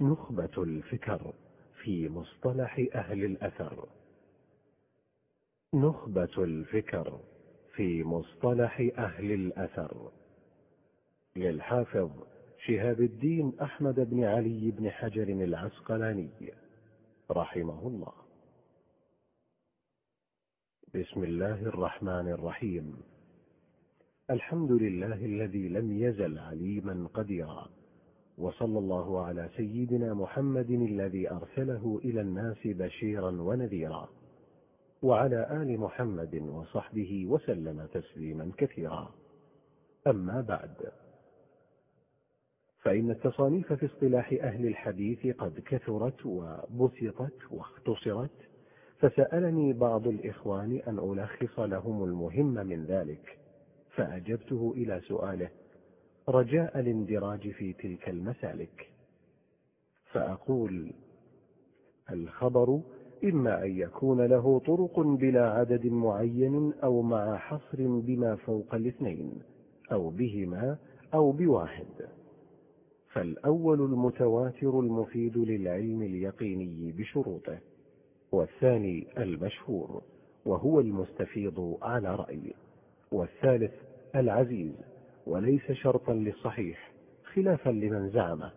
نخبة الفكر في مصطلح أهل الأثر. نخبة الفكر في مصطلح أهل الأثر. للحافظ شهاب الدين أحمد بن علي بن حجر العسقلاني رحمه الله. بسم الله الرحمن الرحيم. الحمد لله الذي لم يزل عليما قديرا. وصلى الله على سيدنا محمد الذي أرسله إلى الناس بشيرا ونذيرا. وعلى آل محمد وصحبه وسلم تسليما كثيرا. أما بعد. فإن التصانيف في اصطلاح أهل الحديث قد كثرت وبسطت واختصرت فسألني بعض الإخوان أن ألخص لهم المهم من ذلك فأجبته إلى سؤاله. رجاء الاندراج في تلك المسالك. فأقول الخبر إما أن يكون له طرق بلا عدد معين أو مع حصر بما فوق الاثنين أو بهما أو بواحد. فالأول المتواتر المفيد للعلم اليقيني بشروطه والثاني المشهور وهو المستفيض على رأي والثالث العزيز. وليس شرطا للصحيح خلافا لمن زعمه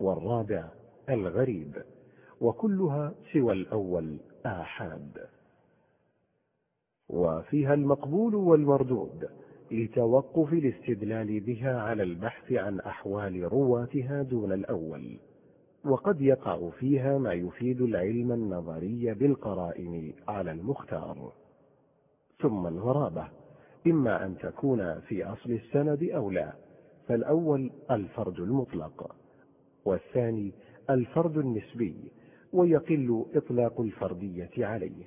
والرابع الغريب وكلها سوى الأول آحاد. وفيها المقبول والمردود لتوقف الاستدلال بها على البحث عن أحوال رواتها دون الأول. وقد يقع فيها ما يفيد العلم النظري بالقرائن على المختار. ثم الغرابة. إما أن تكون في أصل السند أو لا. فالأول الفرد المطلق والثاني الفرد النسبي ويقل إطلاق الفردية عليه.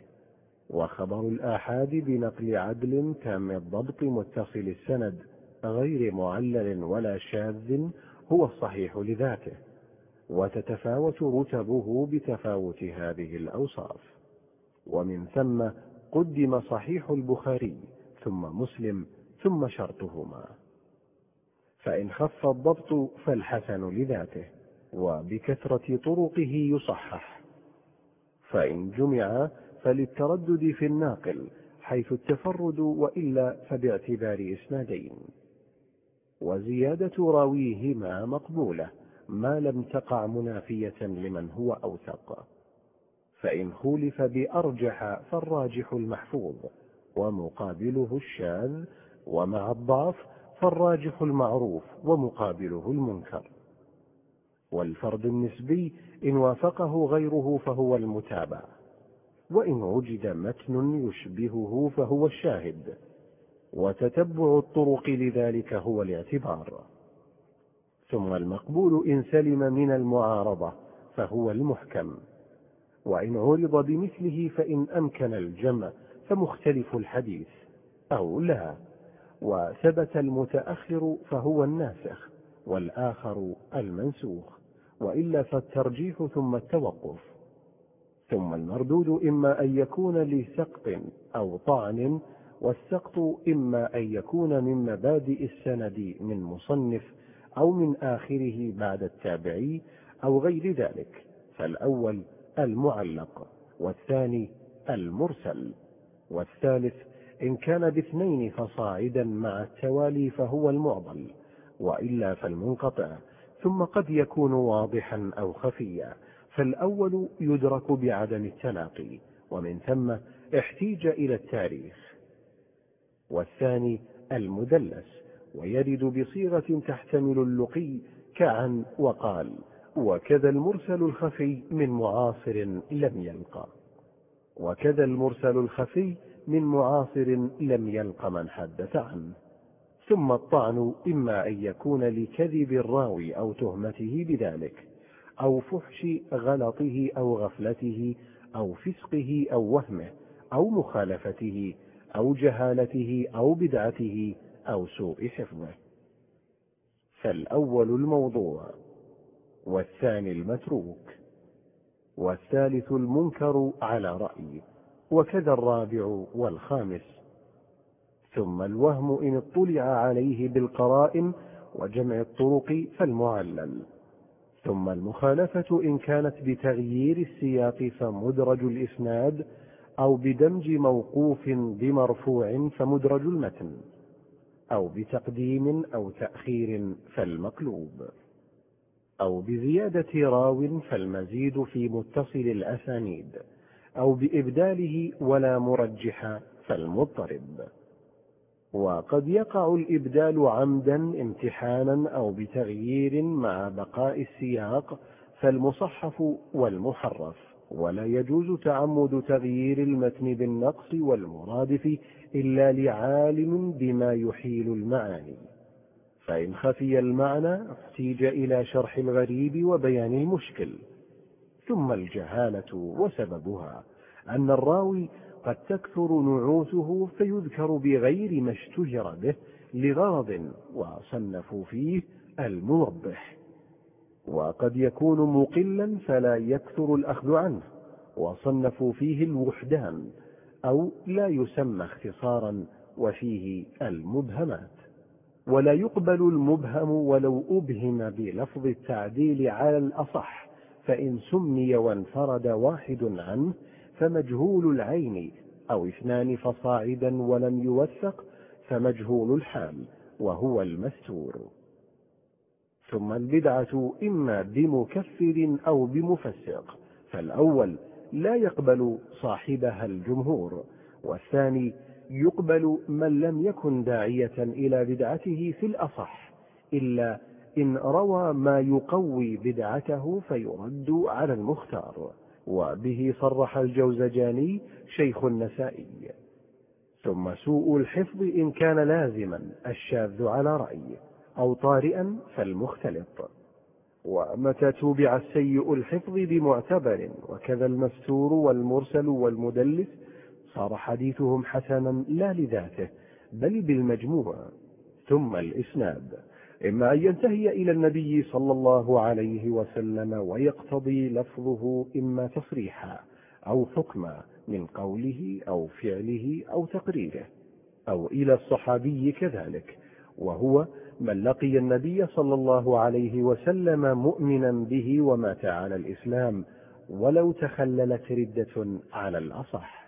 وخبر الآحاد بنقل عدل تام الضبط متصل السند غير معلل ولا شاذ هو الصحيح لذاته. وتتفاوت رتبه بتفاوت هذه الأوصاف. ومن ثم قدم صحيح البخاري ثم مسلم ثم شرطهما. فإن خف الضبط فالحسن لذاته وبكثرة طرقه يصحح. فإن جمع فللتردد في الناقل حيث التفرد وإلا فباعتبار إسنادين. وزيادة راويهما مقبولة ما لم تقع منافية لمن هو أوثق. فإن خولف بأرجح فالراجح المحفوظ. ومقابله الشاذ ومع الضعف فالراجح المعروف ومقابله المنكر. والفرد النسبي إن وافقه غيره فهو المتابع وإن وجد متن يشبهه فهو الشاهد وتتبع الطرق لذلك هو الاعتبار. ثم المقبول إن سلم من المعارضة فهو المحكم وإن عرض بمثله فإن أمكن الجمع فمختلف الحديث. أو لا وثبت المتأخر فهو الناسخ والآخر المنسوخ. وإلا فالترجيح ثم التوقف. ثم المردود إما أن يكون لسقط أو طعن والسقط إما أن يكون من مبادئ السند من مصنف أو من آخره بعد التابعي أو غير ذلك. فالأول المعلق والثاني المرسل. والثالث إن كان باثنين فصاعدا مع التوالي فهو المعضل وإلا فالمنقطع ثم قد يكون واضحا أو خفيا فالأول يدرك بعدم التلاقي ومن ثم احتيج إلى التاريخ. والثاني المدلس ويرد بصيغة تحتمل اللقي كعن وقال وكذا المرسل الخفي من معاصر لم يلقى. وكذا المرسل الخفي من معاصر لم يلق من حدث عنه. ثم الطعن إما أن يكون لكذب الراوي أو تهمته بذلك أو فحش غلطه أو غفلته أو فسقه أو وهمه أو مخالفته أو جهالته أو بدعته أو سوء حفظه. فالأول الموضوع والثاني المتروك. والثالث المنكر على رأي وكذا الرابع والخامس. ثم الوهم إن اطلع عليه بالقرائن وجمع الطرق فالمعلل. ثم المخالفة إن كانت بتغيير السياق فمدرج الإسناد أو بدمج موقوف بمرفوع فمدرج المتن أو بتقديم أو تأخير فالمقلوب. أو بزيادة راو فالمزيد في متصل الأسانيد أو بإبداله ولا مرجح فالمضطرب. وقد يقع الإبدال عمدا امتحانا أو بتغيير مع بقاء السياق فالمصحف والمحرف ولا يجوز تعمد تغيير المتن بالنقص والمرادف إلا لعالم بما يحيل المعاني. فإن خفي المعنى احتيج إلى شرح الغريب وبيان المشكل. ثم الجهالة وسببها أن الراوي قد تكثر نعوته فيذكر بغير ما اشتهر به لغرض وصنفوا فيه الموضح. وقد يكون مقلا فلا يكثر الأخذ عنه وصنفوا فيه الوحدان أو لا يسمى اختصارا وفيه المبهمات. ولا يقبل المبهم ولو أبهم بلفظ التعديل على الأصح فإن سمي وانفرد واحد عنه فمجهول العين أو اثنان فصاعدا ولم يوثق فمجهول الحال وهو المستور. ثم البدعة إما بمكفر أو بمفسق فالأول لا يقبل صاحبها الجمهور والثاني يقبل من لم يكن داعية إلى بدعته في الأصح إلا إن روى ما يقوي بدعته فيرد على المختار. وبه صرح الجوزجاني شيخ النسائي. ثم سوء الحفظ إن كان لازما الشاذ على رأي أو طارئا فالمختلط. ومتى توبع السيء الحفظ بمعتبر وكذا المستور والمرسل والمدلس صار حديثهم حسنا لا لذاته بل بالمجموع ثم الإسناد. إما أن ينتهي إلى النبي صلى الله عليه وسلم ويقتضي لفظه إما تصريحا أو حكما من قوله أو فعله أو تقريره أو إلى الصحابي كذلك. وهو من لقي النبي صلى الله عليه وسلم مؤمنا به ومات على الإسلام ولو تخللت ردة على الأصح.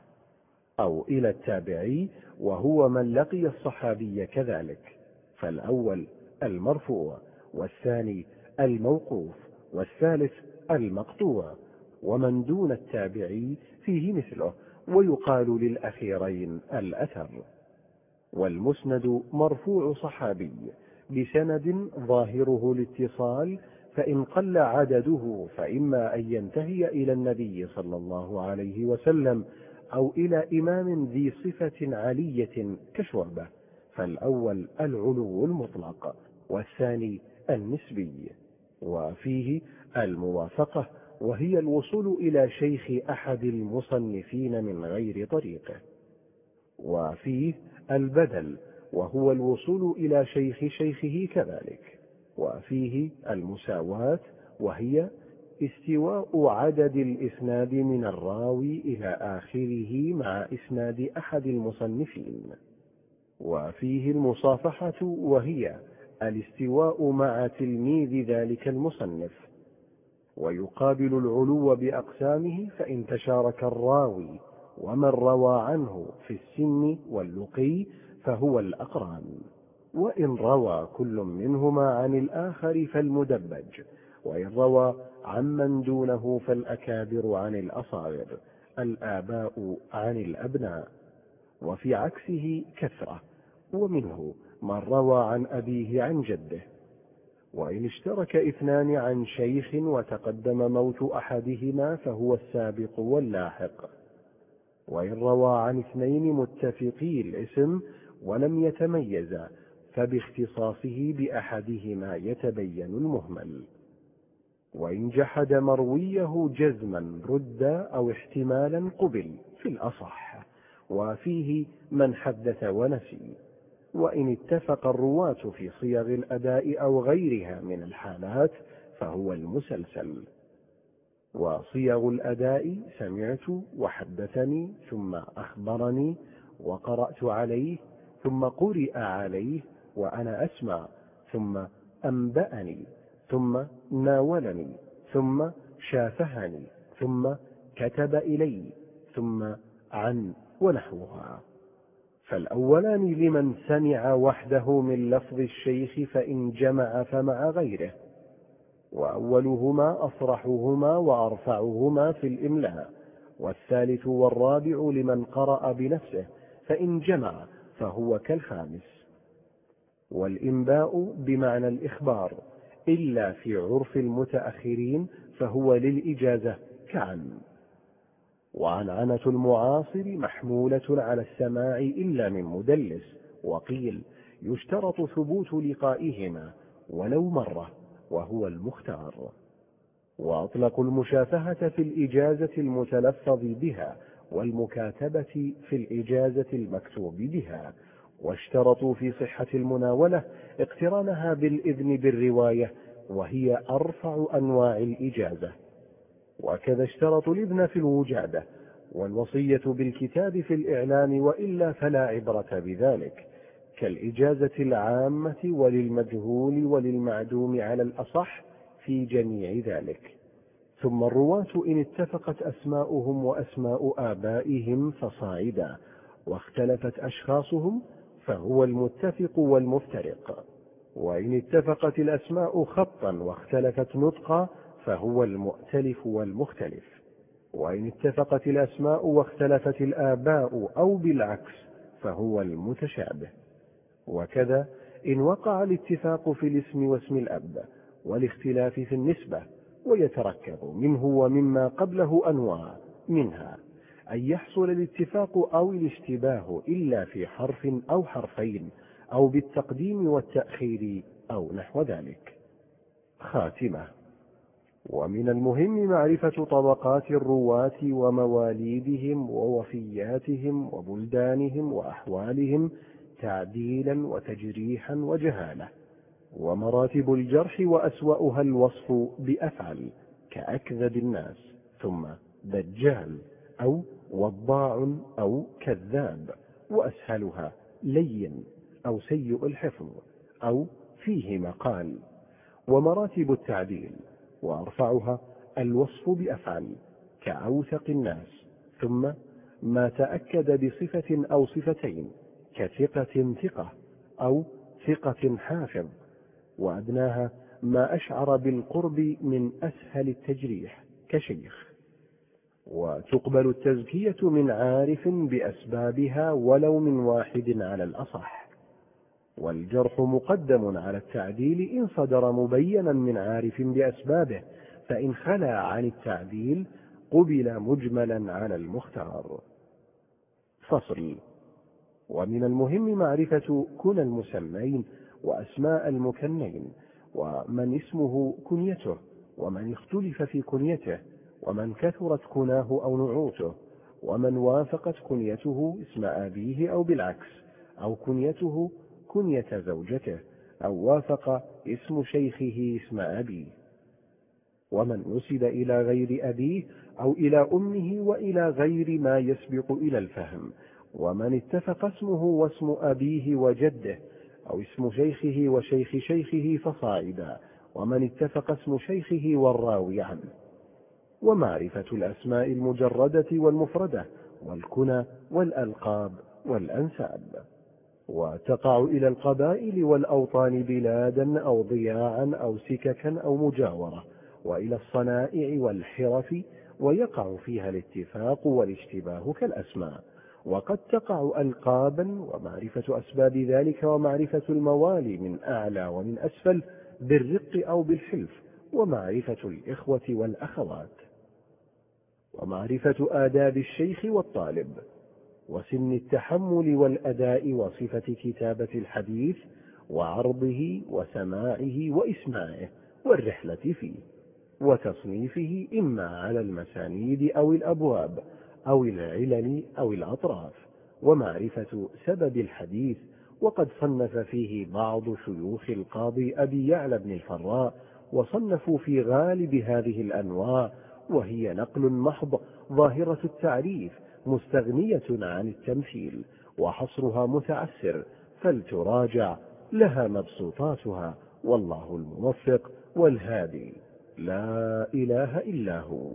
أو إلى التابعي وهو من لقي الصحابي كذلك. فالأول المرفوع والثاني الموقوف والثالث المقطوع ومن دون التابعي فيه مثله ويقال للأخيرين الأثر. والمسند مرفوع صحابي بسند ظاهره الاتصال فإن قل عدده فإما أن ينتهي إلى النبي صلى الله عليه وسلم أو إلى إمام ذي صفة علية كشعبة فالأول العلو المطلق والثاني النسبي. وفيه الموافقة وهي الوصول إلى شيخ أحد المصنفين من غير طريقه وفيه البدل وهو الوصول إلى شيخ شيخه كذلك. وفيه المساواة وهي استواء عدد الإسناد من الراوي إلى آخره مع إسناد أحد المصنفين. وفيه المصافحة وهي الاستواء مع تلميذ ذلك المصنف. ويقابل العلو بأقسامه فإن تشارك الراوي ومن روى عنه في السن واللقي فهو الأقران. وإن روى كل منهما عن الآخر فالمدبج. وإن روى عمن دونه فالأكابر عن الأصاغر الآباء عن الأبناء وفي عكسه كثرة ومنه من روى عن أبيه عن جده. وإن اشترك اثنان عن شيخ وتقدم موت أحدهما فهو السابق واللاحق. وإن روى عن اثنين متفقي الاسم ولم يتميزا فباختصاصه بأحدهما يتبين المهمل. وإن جحد مرويه جزما رد أو احتمالا قبل في الأصح وفيه من حدث ونسي وإن اتفق الرواة في صيغ الأداء أو غيرها من الحالات فهو المسلسل. وصيغ الأداء سمعت وحدثني ثم أخبرني وقرأت عليه ثم قرئ عليه وأنا أسمع ثم أنبأني ثم ناولني ثم شافهني ثم كتب إلي ثم عن ونحوها. فالأولان لمن سمع وحده من لفظ الشيخ فإن جمع فمع غيره وأولهما أصرحهما وأرفعهما في الإملاء والثالث والرابع لمن قرأ بنفسه فإن جمع فهو كالخامس. والإنباء بمعنى الإخبار. إلا في عرف المتأخرين فهو للإجازة كعن وعنعنة المعاصر محمولة على السماع إلا من مدلس وقيل يشترط ثبوت لقائهما ولو مرة وهو المختار. وأطلقوا المشافهة في الإجازة المتلفظ بها والمكاتبة في الإجازة المكتوب بها واشترطوا في صحة المناولة اقترانها بالإذن بالرواية وهي أرفع أنواع الإجازة وكذا اشترطوا الإذن في الوجادة والوصية بالكتاب في الإعلام وإلا فلا عبرة بذلك. كالإجازة العامة وللمجهول وللمعدوم على الأصح في جميع ذلك. ثم الرواة إن اتفقت أسماؤهم وأسماء آبائهم فصاعدا واختلفت أشخاصهم فهو المتفق والمفترق. وإن اتفقت الأسماء خطا واختلفت نطقا فهو المؤتلف والمختلف. وإن اتفقت الأسماء واختلفت الآباء أو بالعكس فهو المتشابه. وكذا إن وقع الاتفاق في الاسم واسم الأب والاختلاف في النسبة ويتركب منه ومما قبله أنواع منها. أن يحصل الاتفاق أو الاشتباه إلا في حرف أو حرفين أو بالتقديم والتأخير أو نحو ذلك. خاتمة. ومن المهم معرفة طبقات الرواة ومواليدهم ووفياتهم وبلدانهم وأحوالهم تعديلا وتجريحا وجهالة. ومراتب الجرح وأسوأها الوصف بأفعل كأكذب الناس ثم دجال أو وضاع أو كذاب وأسهلها لين أو سيء الحفظ أو فيه مقال. ومراتب التعديل وأرفعها الوصف بأفعل كأوثق الناس. ثم ما تأكد بصفة أو صفتين كثقة ثقة أو ثقة حافظ. وأدناها ما أشعر بالقرب من أسهل التجريح كشيخ. وتقبل التزكية من عارف بأسبابها ولو من واحد على الأصح. والجرح مقدم على التعديل إن صدر مبينا من عارف بأسبابه فإن خلا عن التعديل قبل مجملا على المختار. فصل. ومن المهم معرفة كنى المسمين وأسماء المكنين ومن اسمه كنيته ومن اختلف في كنيته ومن كثرت كناه أو نعوته ومن وافقت كنيته اسم أبيه أو بالعكس أو كنيته كنية زوجته أو وافق اسم شيخه اسم أبيه. ومن نسب إلى غير أبيه أو إلى أمه وإلى غير ما يسبق إلى الفهم ومن اتفق اسمه واسم أبيه وجده أو اسم شيخه وشيخ شيخه فصاعدا ومن اتفق اسم شيخه والراوي عنه. ومعرفة الأسماء المجردة والمفردة والكنى والألقاب والأنساب. وتقع إلى القبائل والأوطان بلادا أو ضياعا أو سككا أو مجاورة وإلى الصنائع والحرف ويقع فيها الاتفاق والاشتباه كالأسماء. وقد تقع ألقابا ومعرفة أسباب ذلك ومعرفة الموالي من أعلى ومن أسفل بالرق أو بالحلف ومعرفة الإخوة والأخوات. ومعرفة آداب الشيخ والطالب وسن التحمل والأداء وصفة كتابة الحديث وعرضه وسماعه وإسماعه والرحلة فيه وتصنيفه إما على المسانيد أو الأبواب أو العلل أو الأطراف ومعرفة سبب الحديث وقد صنف فيه بعض شيوخ القاضي أبي يعلى بن الفراء وصنفوا في غالب هذه الأنواع وهي نقل محض ظاهرة التعريف مستغنية عن التمثيل وحصرها متعسر فلتراجع لها مبسوطاتها والله الموفق والهادي. لا إله إلا هو.